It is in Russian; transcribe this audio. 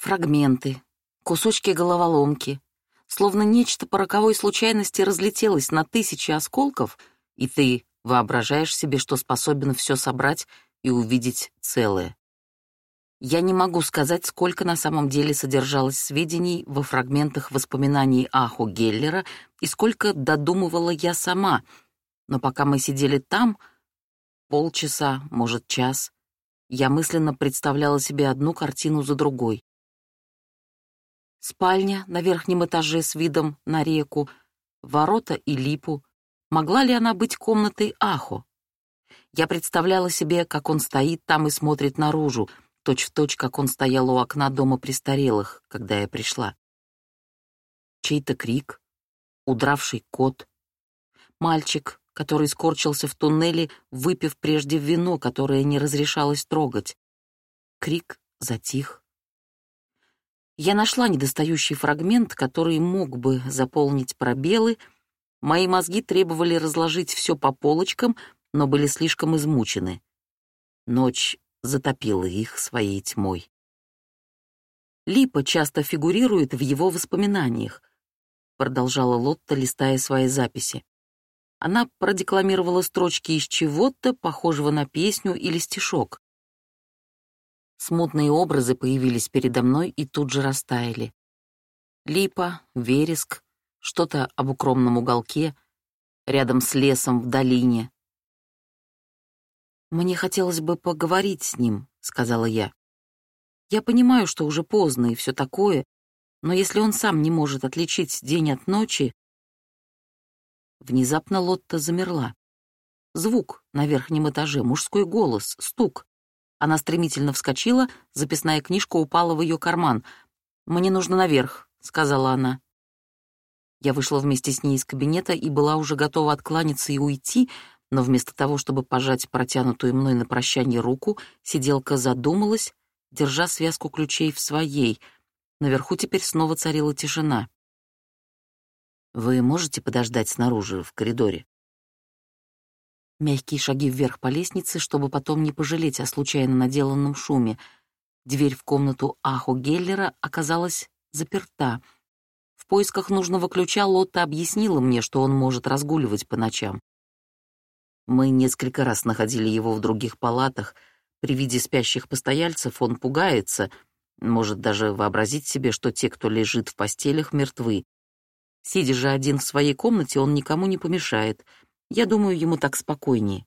Фрагменты, кусочки головоломки. Словно нечто по роковой случайности разлетелось на тысячи осколков, и ты воображаешь себе, что способен все собрать и увидеть целое. Я не могу сказать, сколько на самом деле содержалось сведений во фрагментах воспоминаний Аху Геллера и сколько додумывала я сама, но пока мы сидели там, полчаса, может, час, я мысленно представляла себе одну картину за другой. Спальня на верхнем этаже с видом на реку, ворота и липу. Могла ли она быть комнатой Ахо? Я представляла себе, как он стоит там и смотрит наружу, точь-в-точь, точь, как он стоял у окна дома престарелых, когда я пришла. Чей-то крик, удравший кот, мальчик, который скорчился в туннеле, выпив прежде вино, которое не разрешалось трогать. Крик затих. Я нашла недостающий фрагмент, который мог бы заполнить пробелы. Мои мозги требовали разложить все по полочкам, но были слишком измучены. Ночь затопила их своей тьмой. Липа часто фигурирует в его воспоминаниях, продолжала Лотта, листая свои записи. Она продекламировала строчки из чего-то, похожего на песню или стишок. Смутные образы появились передо мной и тут же растаяли. Липа, вереск, что-то об укромном уголке, рядом с лесом в долине, «Мне хотелось бы поговорить с ним», — сказала я. «Я понимаю, что уже поздно и все такое, но если он сам не может отличить день от ночи...» Внезапно Лотта замерла. Звук на верхнем этаже, мужской голос, стук. Она стремительно вскочила, записная книжка упала в ее карман. «Мне нужно наверх», — сказала она. Я вышла вместе с ней из кабинета и была уже готова откланяться и уйти, но вместо того, чтобы пожать протянутую мной на прощание руку, сиделка задумалась, держа связку ключей в своей. Наверху теперь снова царила тишина. «Вы можете подождать снаружи, в коридоре?» Мягкие шаги вверх по лестнице, чтобы потом не пожалеть о случайно наделанном шуме. Дверь в комнату Аху Геллера оказалась заперта. В поисках нужного ключа Лотта объяснила мне, что он может разгуливать по ночам. Мы несколько раз находили его в других палатах. При виде спящих постояльцев он пугается, может даже вообразить себе, что те, кто лежит в постелях, мертвы. Сидя же один в своей комнате, он никому не помешает. Я думаю, ему так спокойнее.